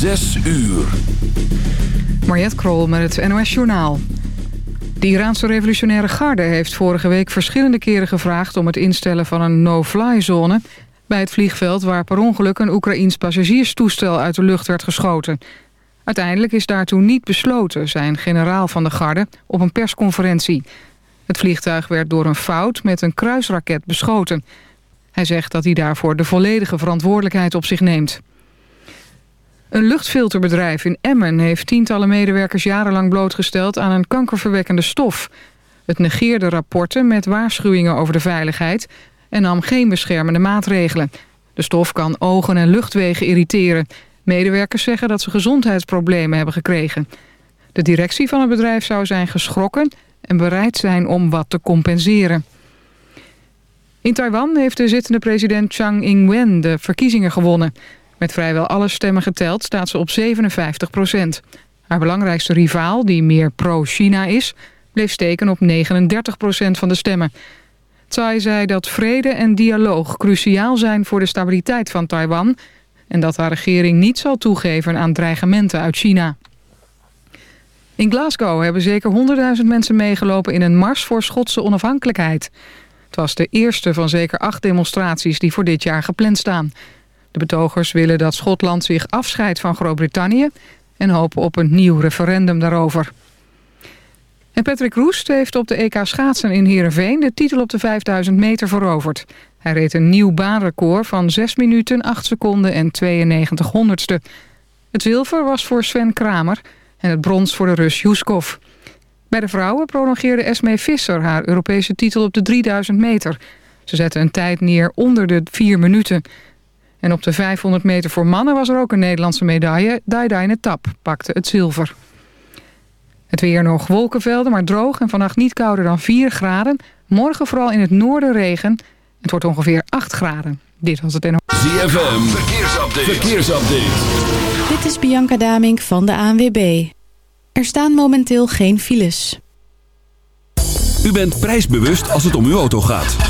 Zes uur. Mariette Krol met het NOS Journaal. De Iraanse revolutionaire garde heeft vorige week verschillende keren gevraagd... om het instellen van een no-fly-zone... bij het vliegveld waar per ongeluk een Oekraïns passagierstoestel uit de lucht werd geschoten. Uiteindelijk is daartoe niet besloten, zei een generaal van de garde op een persconferentie. Het vliegtuig werd door een fout met een kruisraket beschoten. Hij zegt dat hij daarvoor de volledige verantwoordelijkheid op zich neemt. Een luchtfilterbedrijf in Emmen heeft tientallen medewerkers jarenlang blootgesteld aan een kankerverwekkende stof. Het negeerde rapporten met waarschuwingen over de veiligheid en nam geen beschermende maatregelen. De stof kan ogen en luchtwegen irriteren. Medewerkers zeggen dat ze gezondheidsproblemen hebben gekregen. De directie van het bedrijf zou zijn geschrokken en bereid zijn om wat te compenseren. In Taiwan heeft de zittende president Chang Ing-wen de verkiezingen gewonnen. Met vrijwel alle stemmen geteld staat ze op 57 procent. Haar belangrijkste rivaal, die meer pro-China is, bleef steken op 39 procent van de stemmen. Tsai zei dat vrede en dialoog cruciaal zijn voor de stabiliteit van Taiwan... en dat haar regering niet zal toegeven aan dreigementen uit China. In Glasgow hebben zeker 100.000 mensen meegelopen in een mars voor Schotse onafhankelijkheid. Het was de eerste van zeker acht demonstraties die voor dit jaar gepland staan. De betogers willen dat Schotland zich afscheidt van Groot-Brittannië... en hopen op een nieuw referendum daarover. En Patrick Roest heeft op de EK schaatsen in Heerenveen... de titel op de 5000 meter veroverd. Hij reed een nieuw baanrecord van 6 minuten, 8 seconden en 92 honderdste. Het zilver was voor Sven Kramer en het brons voor de Rus Juskov. Bij de vrouwen prolongeerde Esmee Visser haar Europese titel op de 3000 meter. Ze zette een tijd neer onder de 4 minuten... En op de 500 meter voor mannen was er ook een Nederlandse medaille. Daidaine Tap pakte het zilver. Het weer nog wolkenvelden, maar droog en vannacht niet kouder dan 4 graden. Morgen vooral in het noorden regen. Het wordt ongeveer 8 graden. Dit was het NO. ZFM, verkeersupdate. verkeersupdate. Dit is Bianca Damink van de ANWB. Er staan momenteel geen files. U bent prijsbewust als het om uw auto gaat.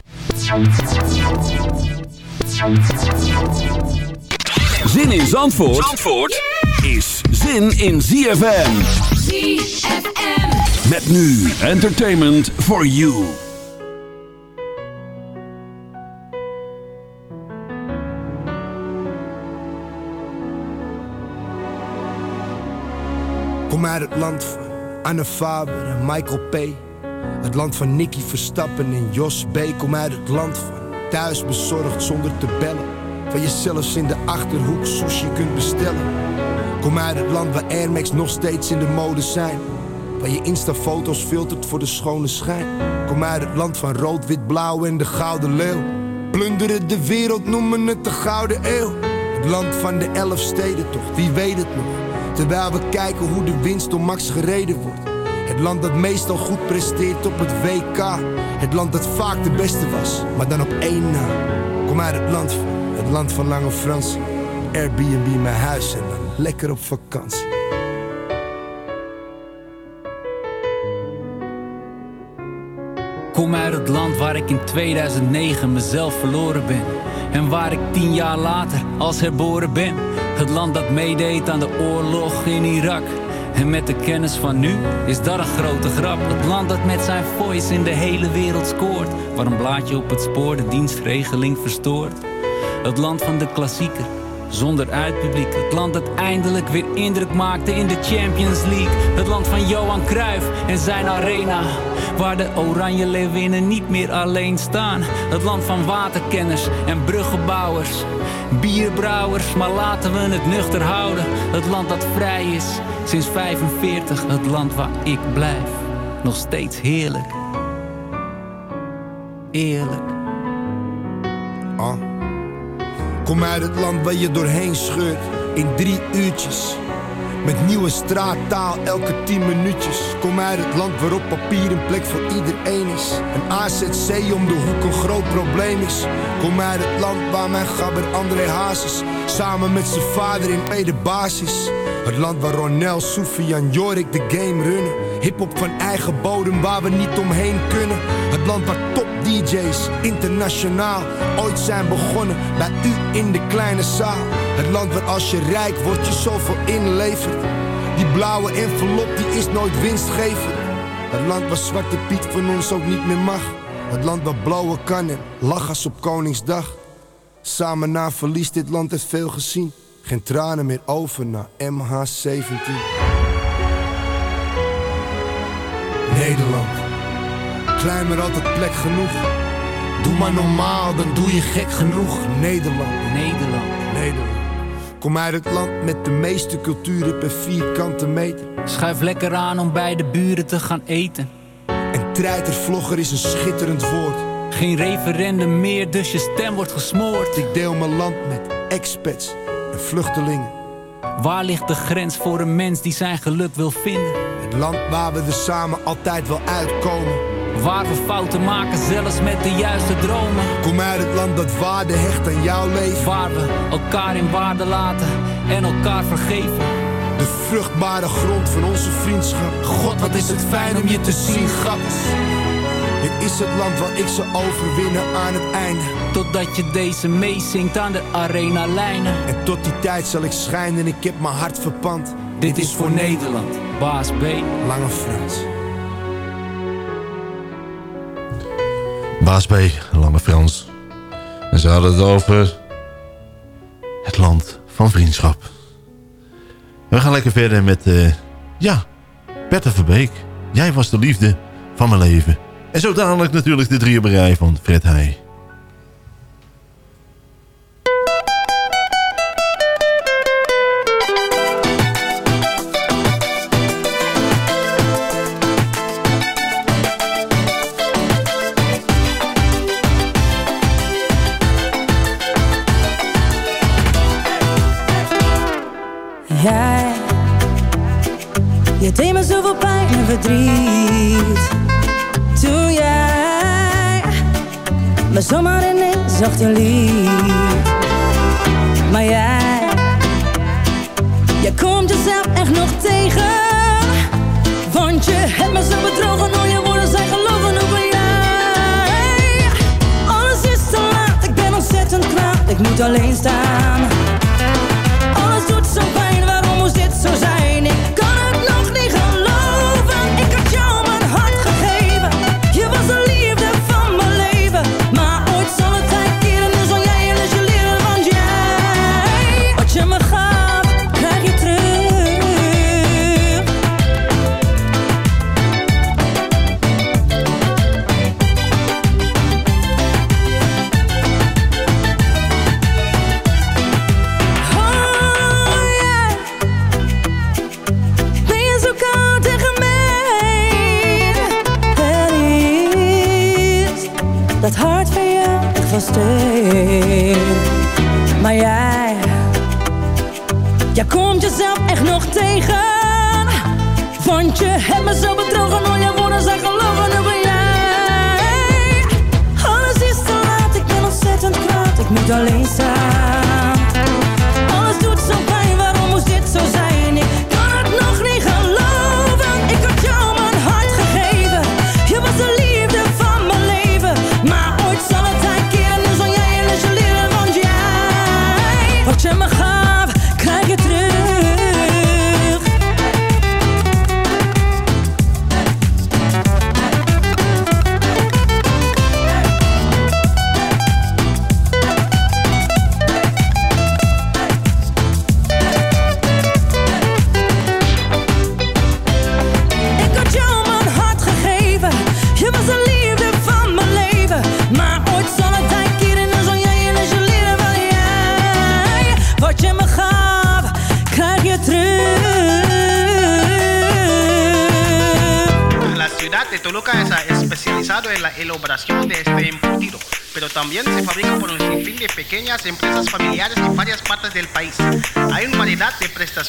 Zin in Zandvoort, Zandvoort is zin in ZFM. ZFM. Met nu entertainment for you. Kom uit het land van Anne Faber en Michael P. Het land van Nicky Verstappen en Jos B. Kom uit het land van thuis bezorgd zonder te bellen. Waar je zelfs in de achterhoek sushi kunt bestellen. Kom uit het land waar Air Max nog steeds in de mode zijn. Waar je Insta-foto's filtert voor de schone schijn. Kom uit het land van rood, wit, blauw en de gouden leeuw. Plunderen de wereld, noemen het de gouden eeuw. Het land van de elf steden toch, wie weet het nog. Terwijl we kijken hoe de winst door Max gereden wordt. Het land dat meestal goed presteert op het WK. Het land dat vaak de beste was, maar dan op één na. Kom uit het land het land van Lange Frans. Airbnb mijn huis en dan lekker op vakantie. kom uit het land waar ik in 2009 mezelf verloren ben. En waar ik tien jaar later als herboren ben. Het land dat meedeed aan de oorlog in Irak. En met de kennis van nu is dat een grote grap. Het land dat met zijn voice in de hele wereld scoort. Waar een blaadje op het spoor de dienstregeling verstoort. Het land van de klassieker zonder uitpubliek. Het land dat eindelijk weer indruk maakte in de Champions League. Het land van Johan Cruijff en zijn arena. Waar de oranje leeuwinnen niet meer alleen staan. Het land van waterkenners en bruggenbouwers. Bierbrouwers, maar laten we het nuchter houden. Het land dat vrij is sinds 45. Het land waar ik blijf. Nog steeds heerlijk. Eerlijk. Ah. Kom uit het land waar je doorheen scheurt in drie uurtjes. Met nieuwe straattaal elke tien minuutjes. Kom uit het land waarop papier een plek voor iedereen is. Een AZC om de hoek een groot probleem is. Kom uit het land waar mijn gabber André Hazes samen met zijn vader in tweede basis. Het land waar Ronel, Soufiane, Jorik de game runnen. Hip-hop van eigen bodem waar we niet omheen kunnen. Het land waar top DJ's internationaal ooit zijn begonnen. Bij u in de kleine zaal. Het land waar als je rijk wordt je zoveel inlevert. Die blauwe envelop die is nooit winstgevend. Het land waar Zwarte Piet van ons ook niet meer mag. Het land waar blauwe kan en lachers op Koningsdag. Samen na verlies dit land heeft veel gezien. Geen tranen meer over naar MH17. Nederland. Klein maar altijd plek genoeg. Doe maar normaal, dan doe je gek genoeg. Nederland. Nederland. Nederland. Kom uit het land met de meeste culturen per vierkante meter. Schuif lekker aan om bij de buren te gaan eten. En treitervlogger is een schitterend woord. Geen referendum meer, dus je stem wordt gesmoord. Ik deel mijn land met expats en vluchtelingen. Waar ligt de grens voor een mens die zijn geluk wil vinden? Land waar we er samen altijd wel uitkomen. Waar we fouten maken, zelfs met de juiste dromen. Kom uit het land dat waarde hecht aan jouw leven. Waar we elkaar in waarde laten en elkaar vergeven. De vruchtbare grond van onze vriendschap. God, wat is het fijn om je te zien, gappers. Dit is het land waar ik zal overwinnen aan het einde. Totdat je deze meezingt aan de arena lijnen. En tot die tijd zal ik schijnen, ik heb mijn hart verpand. Dit is voor Nederland, baas B. Lange Frans. Baas B, Lange Frans. En ze hadden het over het land van vriendschap. We gaan lekker verder met, uh, ja, Bertha Verbeek. Jij was de liefde van mijn leven. En zo dadelijk natuurlijk de drieënberij van Fred Heij.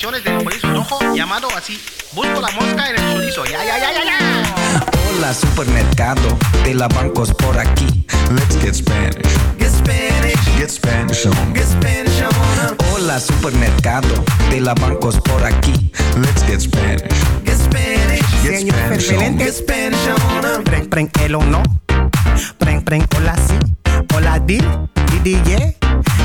De prestaciones del chorizo rojo llamado así. Busco la mosca en el chorizo. Ya, ya, ya, ya, ya. Hola, supermercado de la bancos por aquí. Let's get Spanish. Get Spanish. Get Spanish on. Get Spanish on. Hola, supermercado de la bancos por aquí. Let's get Spanish. Get Spanish. Get Spanish on. Get Spanish on. Preng, preng, el o no. Preng, preng, hola, si. Hola, di. Di, di, yeah.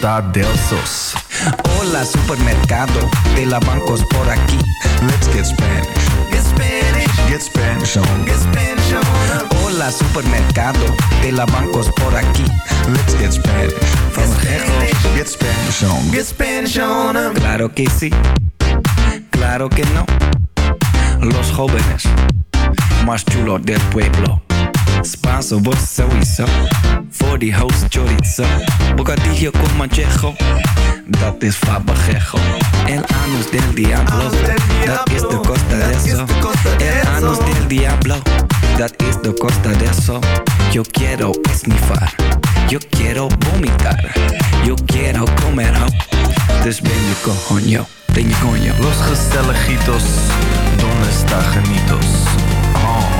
Costa del Sos. Hola, supermercado de la bancos por aquí. Let's get Spanish. Get Spanish. Get Spanish on. Get Spanish on. Hola, supermercado de la bancos por aquí. Let's get Spanish. Van Gejos. Get Spanish on. Get Spanish on. Claro que sí. Claro que no. Los jóvenes más chulos del pueblo. Spanso, vos sowieso. Voor die host chorizo. Bocadillo con manchejo. Dat is fabajejo. El anus del diablo. Dat is de costa de eso. El anus del diablo. Dat is de costa de eso. Yo quiero esnifar. Yo quiero vomitar. Yo quiero comer ho. Dus ben je coño. Ben je coño. Los gezelligitos, donde está genitos? Oh.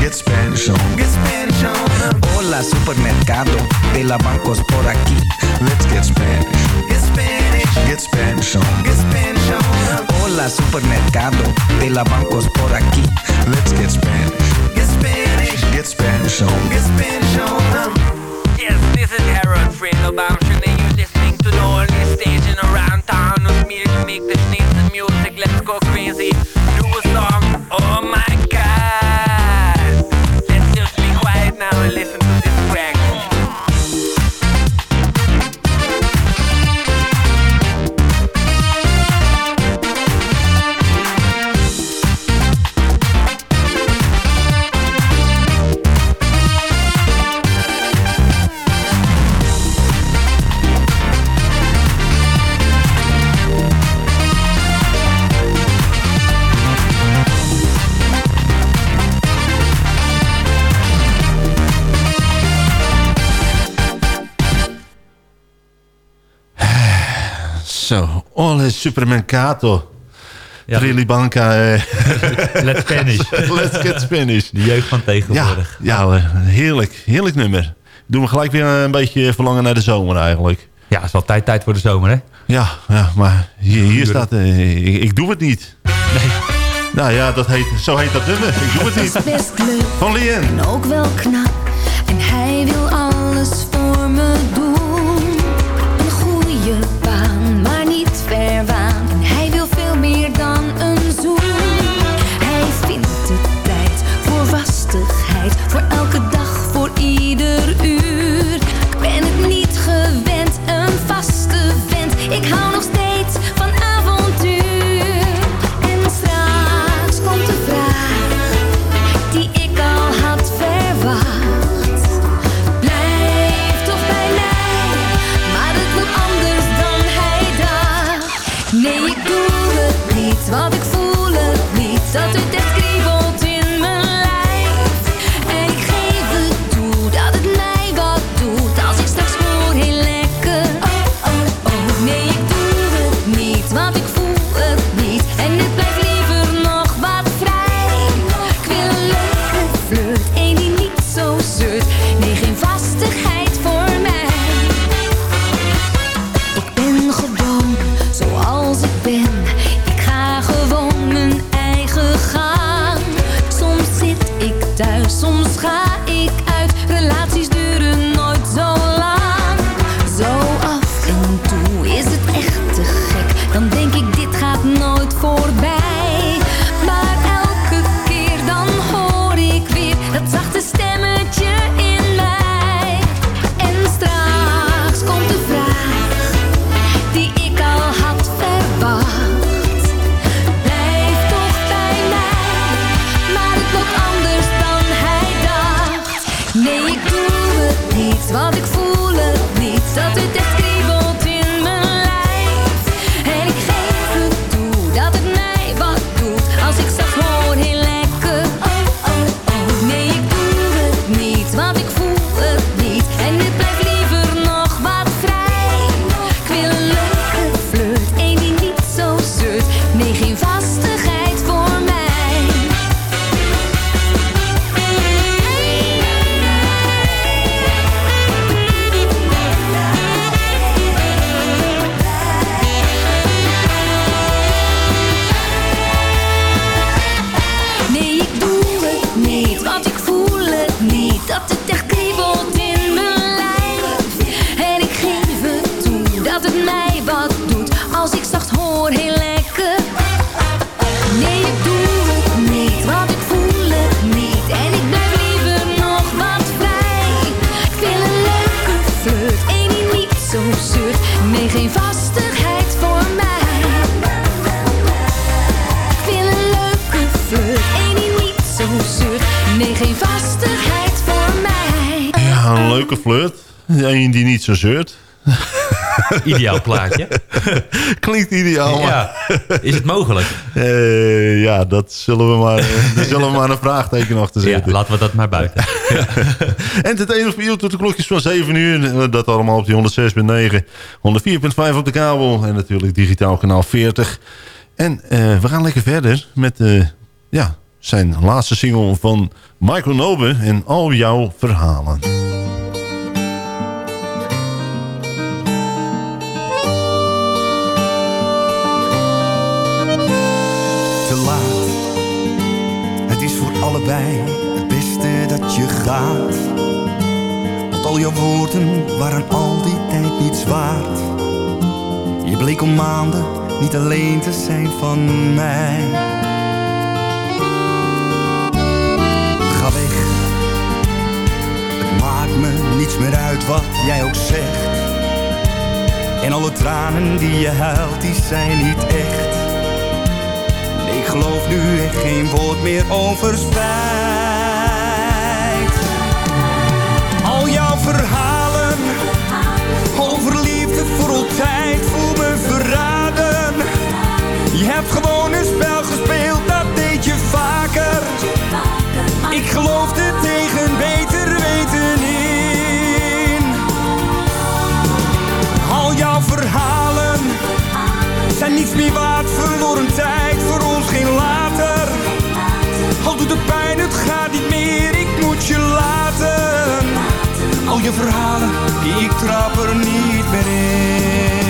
Get Spanish. Get Spanish on. Get Spanish on. Hola, supermercado de la bancos por aquí. Let's get Spanish. Get Spanish. Get Spanish on. Get Spanish on. Hola, supermercado de la bancos por aquí. Let's get Spanish. Get Spanish. Get Spanish on. Get Spanish on. Yes, this is Harold Friedelbaum. And you're listening to the only station around town with me to make the sneeze music. Let's go crazy. Do a song. Oh Finally ole supermercato. Ja, Trilibanca. eh. Let's Spanish. Let's get Spanish. De jeugd van tegenwoordig. Ja, ja, heerlijk. Heerlijk nummer. Doe me gelijk weer een beetje verlangen naar de zomer eigenlijk. Ja, het is wel tijd, tijd voor de zomer, hè? Ja, ja maar hier, hier staat... eh, ik, ik doe het niet. Nee. Nou ja, dat heet, zo heet dat nummer. Ik doe het is niet. best leuk Van Lien. en ook wel knap. En hij zo zeurt. Ideaal plaatje. Klinkt ideaal, maar... Ja. Is het mogelijk? Eh, ja, dat zullen we maar, eh, daar zullen we maar een vraagteken achter Ja, zetten. laten we dat maar buiten. Entertainment voor u tot de klokjes van 7 uur. Eh, Dat allemaal op die 106.9, 104.5 op de kabel. En natuurlijk digitaal kanaal 40. En we gaan lekker verder met ja, zijn laatste single van Michael Nobe en al jouw verhalen. Is voor allebei het beste dat je gaat. Want al jouw woorden waren al die tijd niets waard. Je bleek om maanden niet alleen te zijn van mij. Ga weg. Het maakt me niets meer uit wat jij ook zegt. En alle tranen die je huilt, die zijn niet echt. Ik geloof nu echt geen woord meer over spijt. Al jouw verhalen over liefde voor altijd voel me verraden. Je hebt gewoon een spel gespeeld, dat deed je vaker. Ik geloofde zijn niets meer waard, verloren tijd voor ons geen later. Al doet het pijn, het gaat niet meer, ik moet je laten. Al je verhalen, ik trap er niet meer in.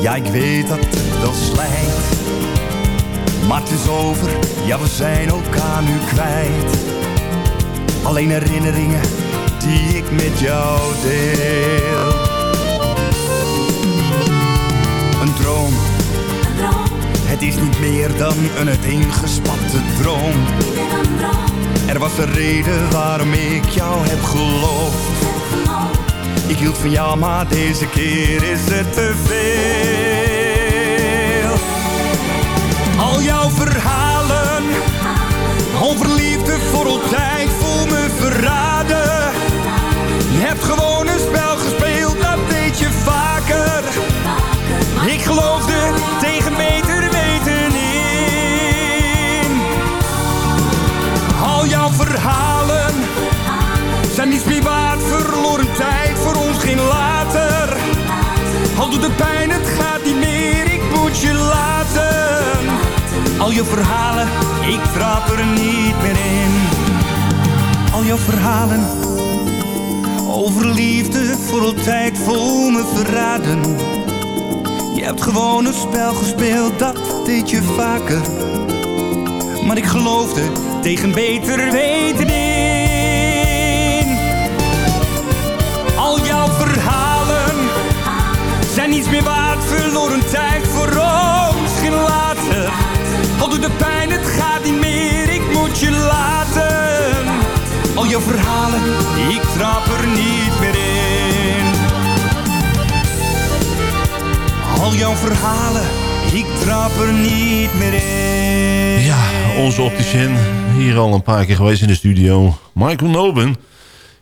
Ja ik weet dat het wel slijt. Maar het is over, ja we zijn elkaar nu kwijt. Alleen herinneringen die ik met jou deel. Een droom, het is niet meer dan een uiteengespatte droom. Er was een reden waarom ik jou heb geloofd. Ik hield van jou, maar deze keer is het te veel. Al jouw verhalen over liefde voor altijd voel me verraden. Je hebt gewoon De pijn, het gaat niet meer, ik moet je laten. Al je verhalen, ik trap er niet meer in. Al jouw verhalen over liefde voor altijd vol me verraden. Je hebt gewoon een spel gespeeld, dat deed je vaker. Maar ik geloofde tegen beter weten in. Niets meer waard, verloren tijd voor ons geen later. Al doet de pijn, het gaat niet meer, ik moet je laten. Al je verhalen, ik trap er niet meer in. Al jouw verhalen, ik trap er niet meer in. Ja, onze opticien. Hier al een paar keer geweest in de studio. Michael Noben.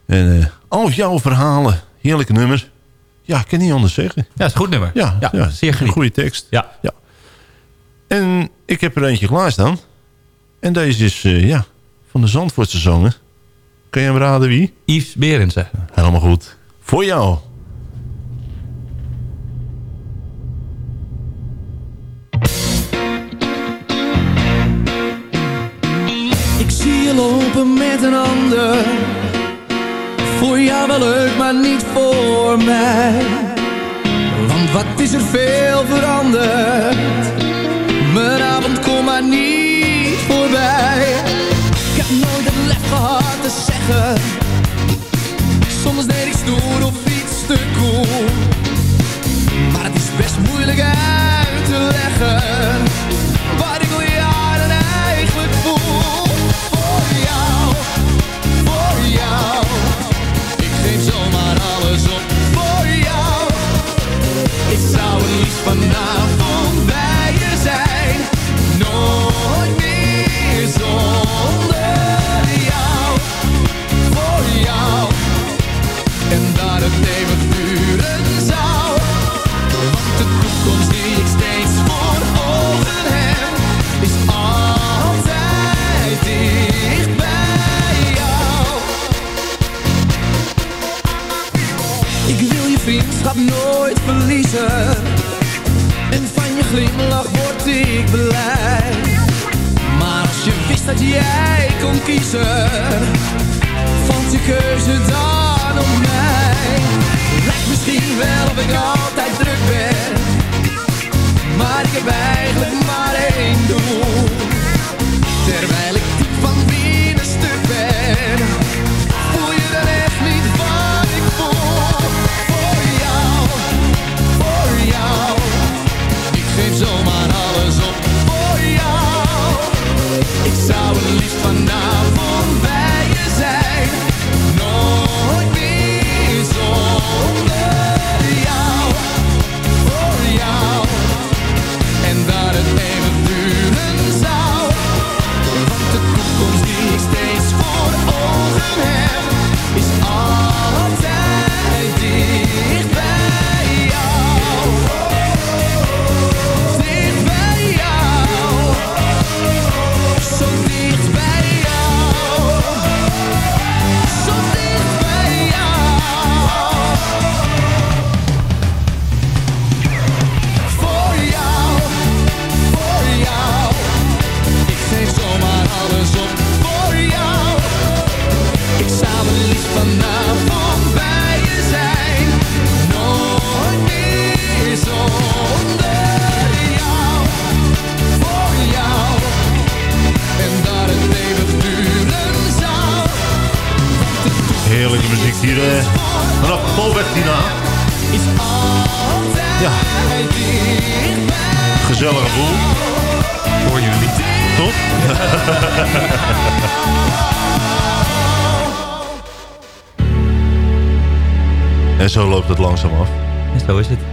En eh, al jouw verhalen. Heerlijke nummer. Ja, ik kan niet anders zeggen. Ja, is een goed nummer. Ja, ja, Ja, zeer een geliefd. goede tekst. Ja. ja. En ik heb er eentje klaarstaan. En deze is eh, ja, van de Zandvoortse zanger. Kan je hem raden wie? Yves Berendsen. Helemaal goed. Voor jou. Ik zie je lopen met een ander. Voor jou wel leuk, maar niet voor mij. Want wat is er veel veranderd? Mijn avond komt maar niet voorbij. Ik heb nooit het lef gehad te zeggen.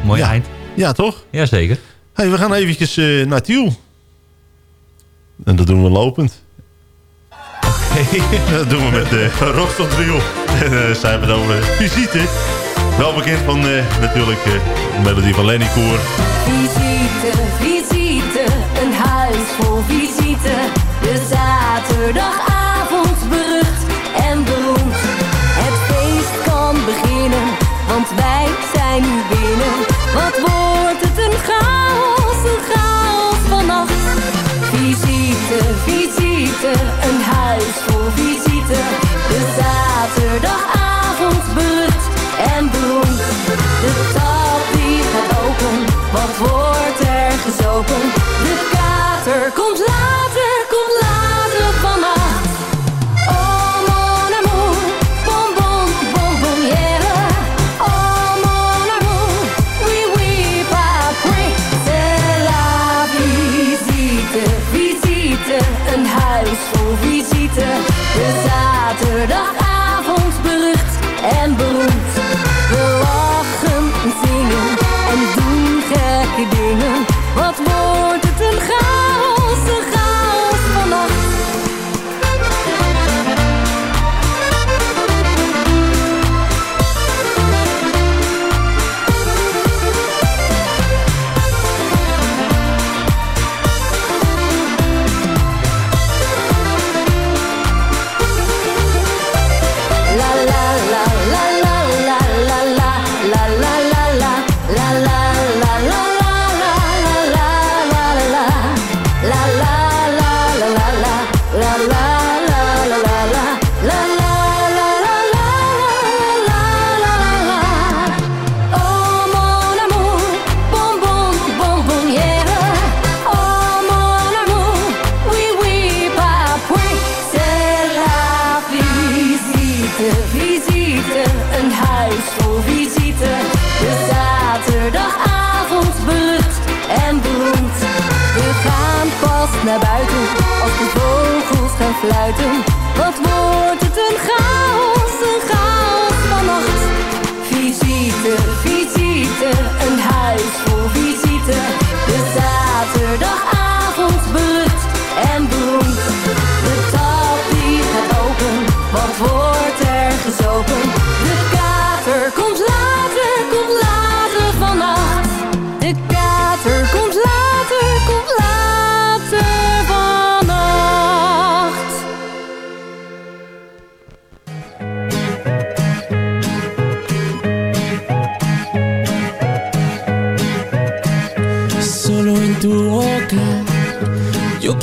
Mooi Ja. eind. Ja, toch? Jazeker. Hey, we gaan eventjes eh, naar Tiel. En dat doen we lopend. dat doen we met de uh, Rockstop Trio. En uh, zijn we dan over visite. Wel bekend van eh, natuurlijk eh, de melodie van Lenny Koer. Visite, visite, een huis vol visite. De zaterdagavond berucht en beroemd. Het feest kan beginnen, want wij Wat wordt het een chaos, een chaos vannacht. Visite, visite, een huis vol visite. De zaterdagavond berucht en beroemd. De tap die gaat open, wat wordt er gezopen? De kater komt later,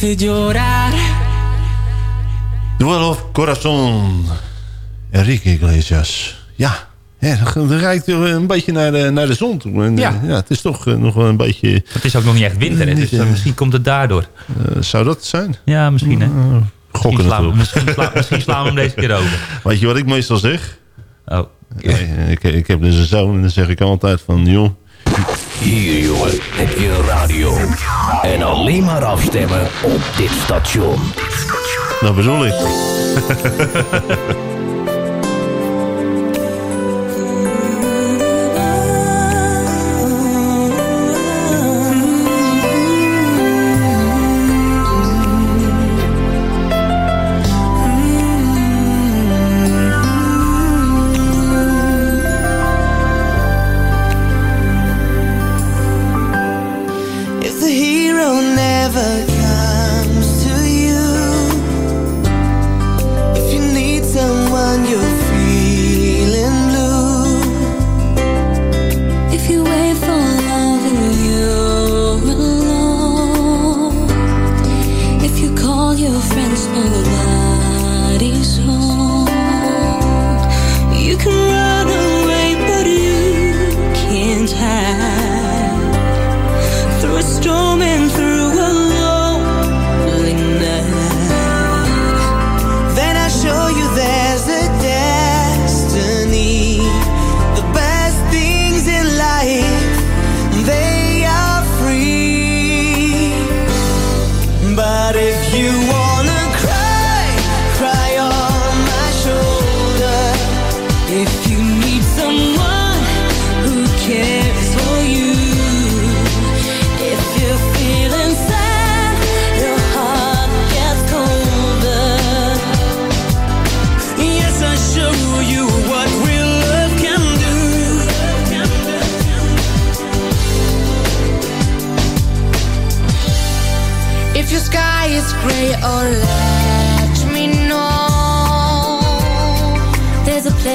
Hace llorar. Duel of Corazon. Enrique Iglesias. Ja, ja dat rijdt een beetje naar de, naar de zon toe. En, Ja. eh, ja. Het is toch eh, nog wel een beetje... Het is ook nog niet echt winter, hè, dus eh, eh, misschien komt het daardoor. zou dat zijn? Ja, misschien hè. Gokken misschien, natuurlijk. misschien, slaan, misschien slaan we hem deze keer over. Weet je wat ik meestal zeg? Oh. ik, ik heb dus een zoon en dan zeg ik altijd van... joh, Hier, jongen, een radio. En alleen maar afstemmen op dit station. dat bedoel ik.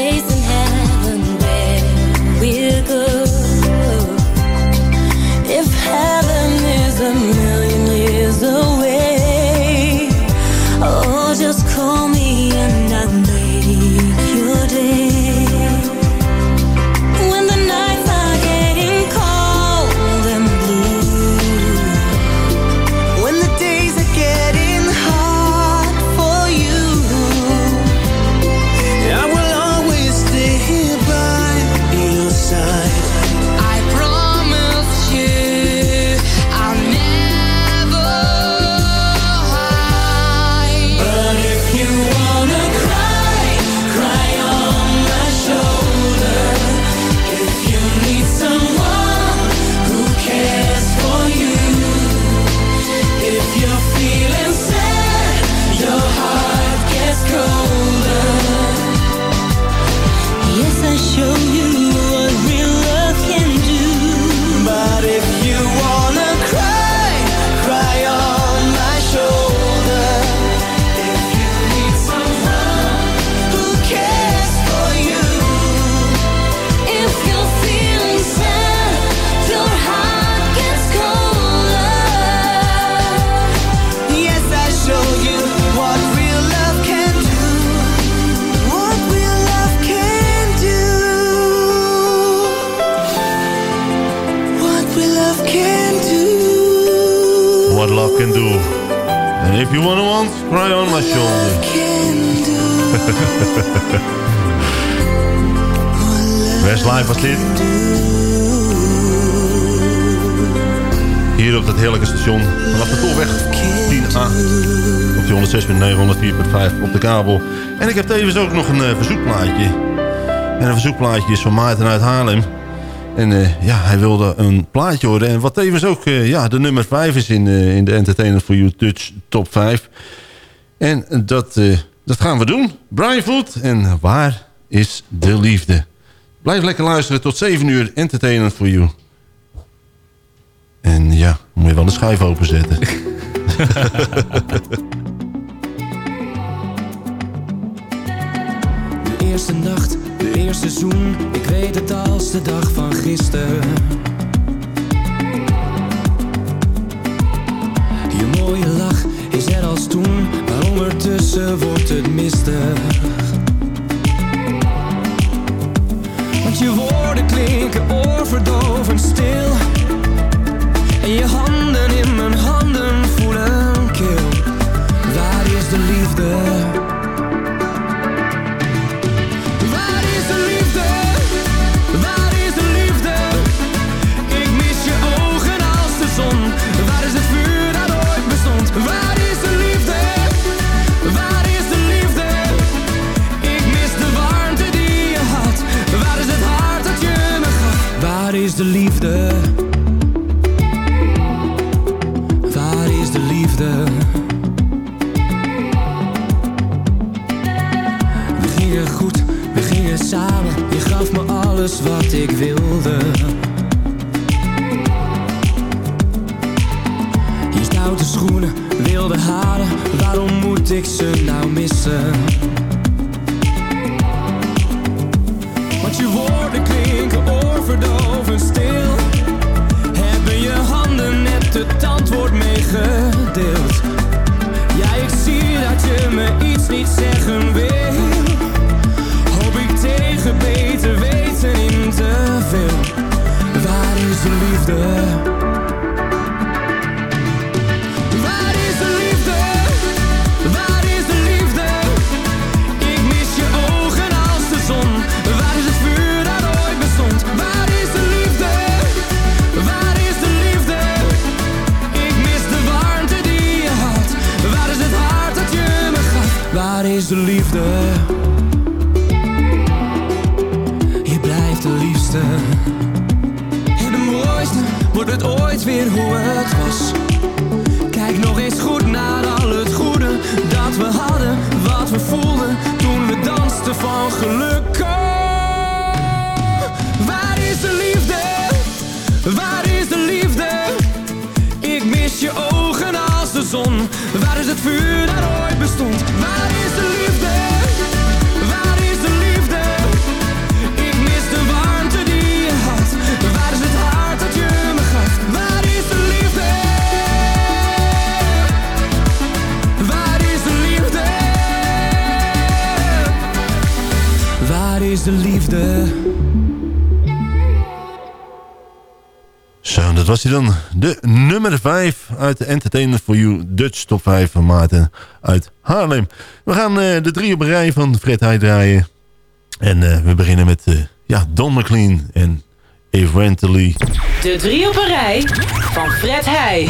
place op dat heerlijke station. Vanaf de tolweg 10A. Op die 106.9, 104.5 op de kabel. En ik heb tevens ook nog een eh, verzoekplaatje. En een verzoekplaatje is van Maarten uit Haarlem. En eh, ja, hij wilde een plaatje horen. En wat tevens ook eh, ja, de nummer 5 is in, in de Entertainment for You Touch Top 5. En dat, dat gaan we doen. Brian Foot en Waar is de Liefde? Blijf lekker luisteren tot 7 uur Entertainment for You. En ja, moet je wel de schijf openzetten. De eerste nacht, de eerste zoen, ik weet het als de dag van gisteren. Je mooie lach is er als toen, maar ondertussen wordt het mistig. Want je woorden klinken oorverdovend stil. Je handen in mijn handen voelen kil. Waar is de liefde? Alles wat ik wilde. Je stoute schoenen, wilde haren. Waarom moet ik ze nou missen? Want je woorden klinken oorverdovend stil. Hebben je handen net het antwoord meegedeeld? Ja, ik zie dat je me iets niet zeggen wil. Ik tegen beter weten in te veel. Waar is de liefde? Waar is de liefde? Weer hoe het was. Kijk nog eens goed naar al het goede dat we hadden. Wat we voelden toen we dansten van geluk. Oh, waar is de liefde? Waar is de liefde? Ik mis je ogen als de zon. Waar is het vuur dat ooit bestond. Waar is de liefde? Is de liefde? Zo, dat was hij dan. De nummer 5 uit de Entertainment for You Dutch Top 5 van Maarten uit Haarlem. We gaan eh, de drie op een rij van Fred Heij draaien. En eh, we beginnen met eh, ja, Don McLean en Eventually. De drie op een rij van Fred Heij.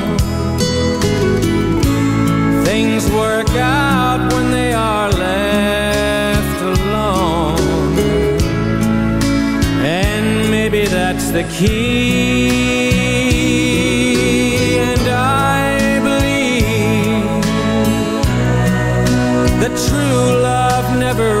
Work out when they are left alone. And maybe that's the key. And I believe that true love never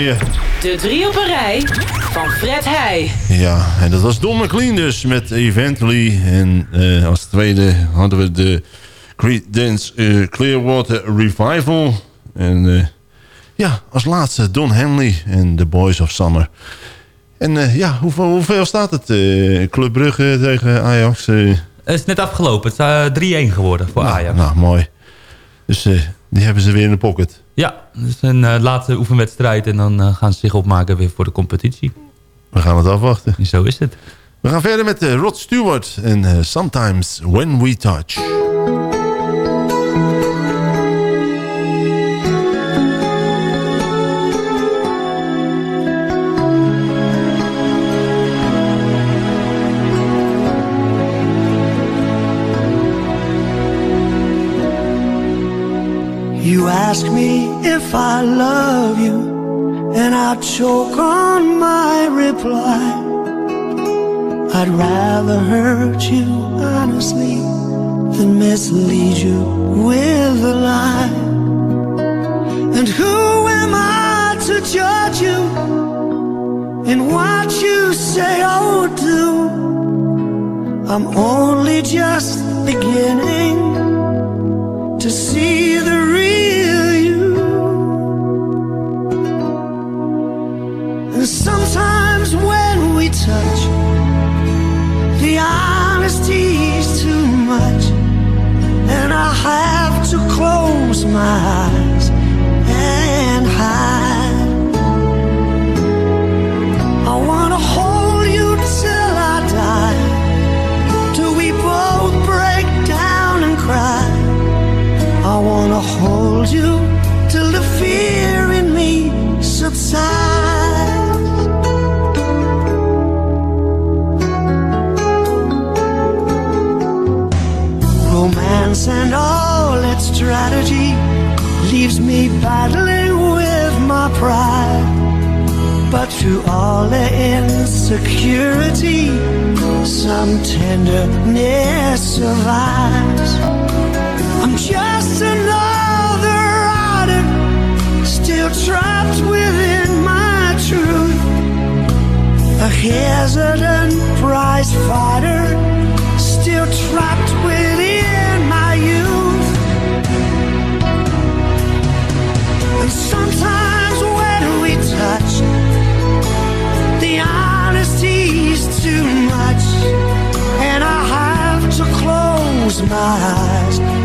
De drie op een rij van Fred Heij. Ja, en dat was Don McLean dus met Eventually. En eh, als tweede hadden we de Creedence uh, Clearwater Revival. En eh, ja, als laatste Don Henley en The Boys of Summer. En ja, hoeveel, hoeveel, staat het? Club Brugge tegen Ajax? Het is net afgelopen. Het is 3-1 geworden voor nou, Ajax. Nou, mooi. Dus die hebben ze weer in de pocket. Ja, dus een eh, laatste oefenwedstrijd en dan eh, gaan ze zich opmaken weer voor de competitie. We gaan het afwachten. Zo is het. We gaan verder met eh, Rod Stewart en Sometimes When We Touch. You ask me if I love you, and I choke on my reply. I'd rather hurt you honestly than mislead you with a lie. And who am I to judge you in what you say or do? I'm only just beginning to see the real you. And sometimes when we touch, the honesty's too much, and I have to close my eyes and hide. I wanna hold insecurity, some tenderness survives. I'm just another addict, still trapped within my truth. A hesitant prize fighter, my eyes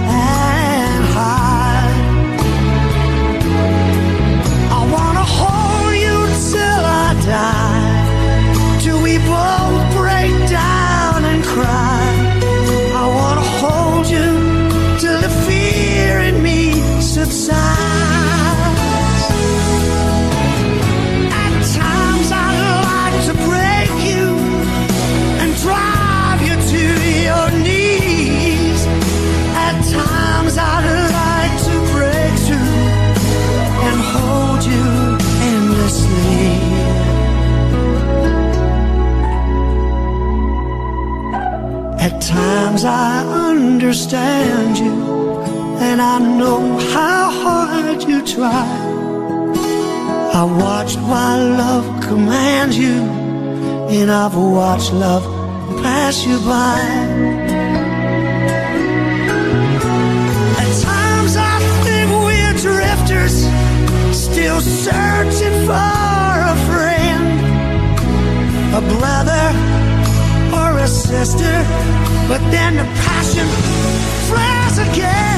At times I understand you, and I know how hard you try. I watched while love commands you, and I've watched love pass you by. At times I think we're drifters, still searching for a friend, a brother sister, but then the passion flares again.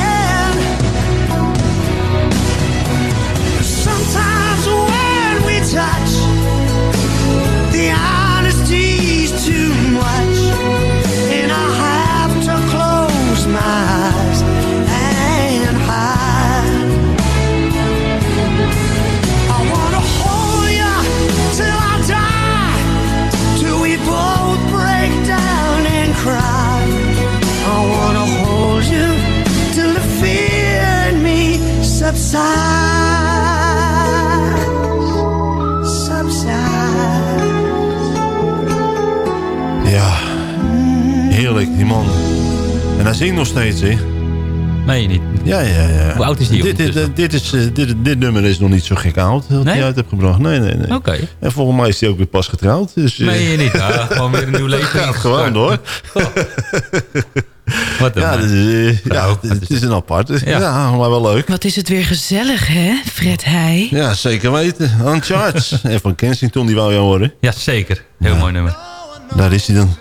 Ja, heerlijk, die man. En hij zingt nog steeds, hè? Nee, niet. Ja, ja, ja. Hoe oud is die dit, dit, dit, is, eh, dit, dit nummer is nog niet zo gek oud, dat Nee? hij uit heeft gebracht. Nee, nee, nee. Oké. En volgens mij is hij ook weer pas getrouwd. Dus, eh, Nee, je niet. Ja, gewoon weer een nieuw leven. Gaat gewoon door. Wat ja, dus, eh, ja, Nou, het, het is een apart. Ja. Ja. maar wel leuk. Wat is het weer gezellig, hè, Fred Heij? Ja, zeker weten. Uncharged. en van Kensington, die wou je horen. Ja, zeker. Heel mooi nummer. Daar is hij dan.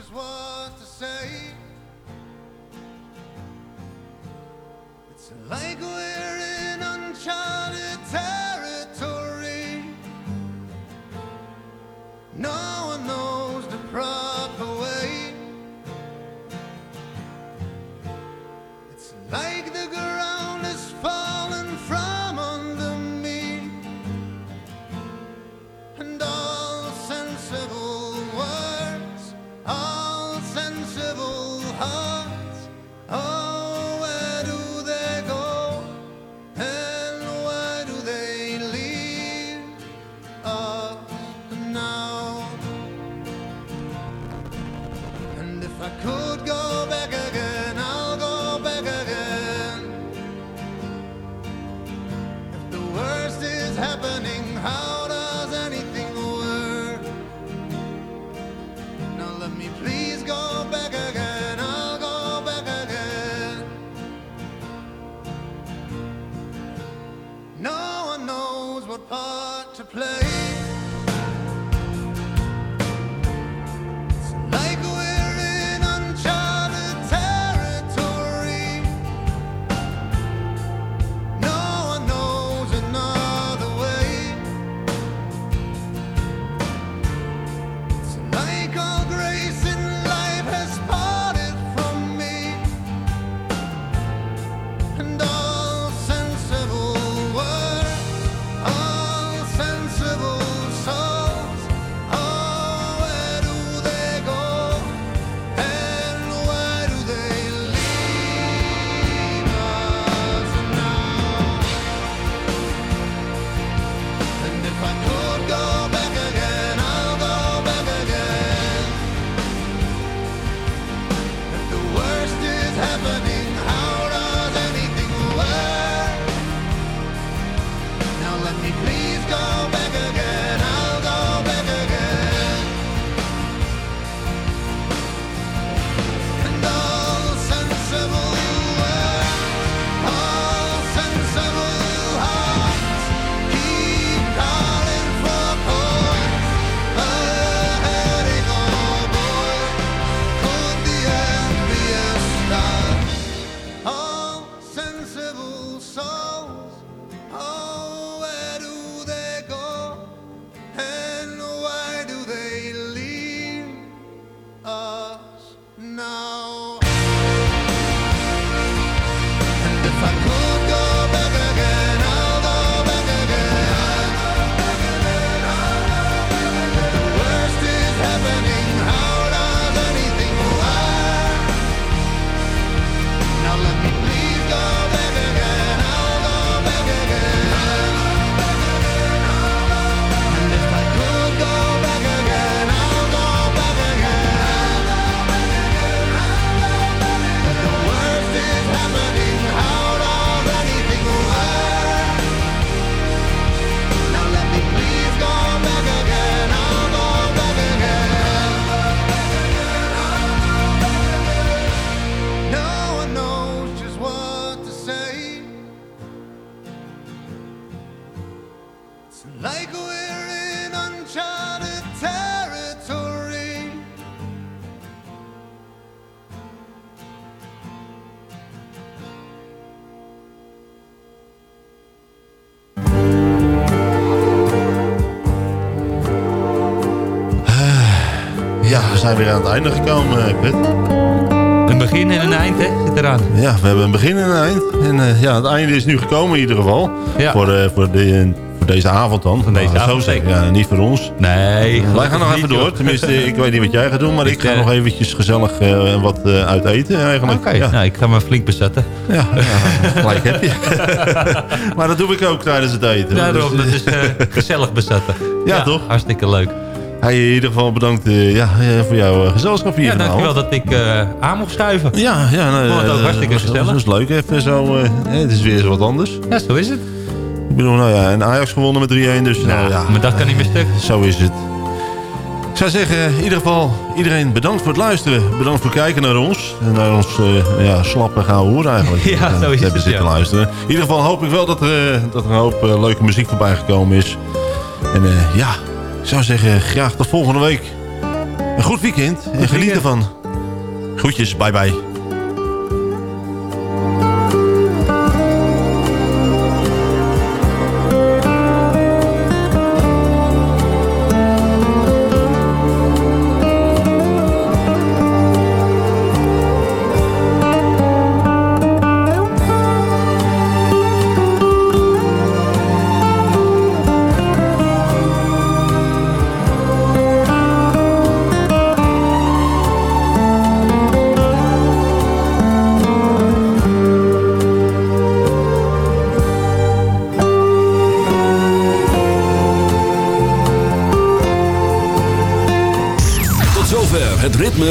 Zijn weer aan het einde gekomen, eh, Pet. Een begin en een eind, hè? Zit eraan. Ja, we hebben een begin en een eind. En eh, ja, het einde is nu gekomen in ieder geval. Voor, eh, voor, de, voor deze avond dan. Van deze avond, zeggen. Ja, niet voor ons. Nee. Wij gaan nog even door. Tenminste, ik weet niet wat jij gaat doen. Maar ik ga nog eventjes gezellig eh, wat eh, uit eten eigenlijk. Oké, Ja. nou, ik ga me flink bezetten. Ja, gelijk heb je. maar dat doe ik ook tijdens het eten. Ja, Dus, daarom, dat is eh, gezellig bezetten. Ja, toch? Hartstikke leuk. Hey, in ieder geval bedankt eh, ja, eh, voor jouw eh, gezelschap hier Ja, dankjewel dat ik aan mocht schuiven. Ja, ja nou, vond het ook hartstikke was- gezellig. was leuk even zo. het is weer eens wat anders. Ja, zo is het. Ik bedoel, nou ja, en Ajax gewonnen met 3-1. Dus nou, ja, mijn dag kan niet meer stuk. Zo is het. Ik zou zeggen, in ieder geval, iedereen bedankt voor het luisteren. Bedankt voor het kijken naar ons. En naar ons eh, ja, slappe gouden hoer eigenlijk. Ja, zo is hebben het, ja. luisteren. In ieder geval hoop ik wel dat er, dat er een hoop leuke muziek voorbij gekomen is. En ja, zou zeggen, graag tot volgende week. Een goed weekend en geniet ervan. Groetjes, bye bye.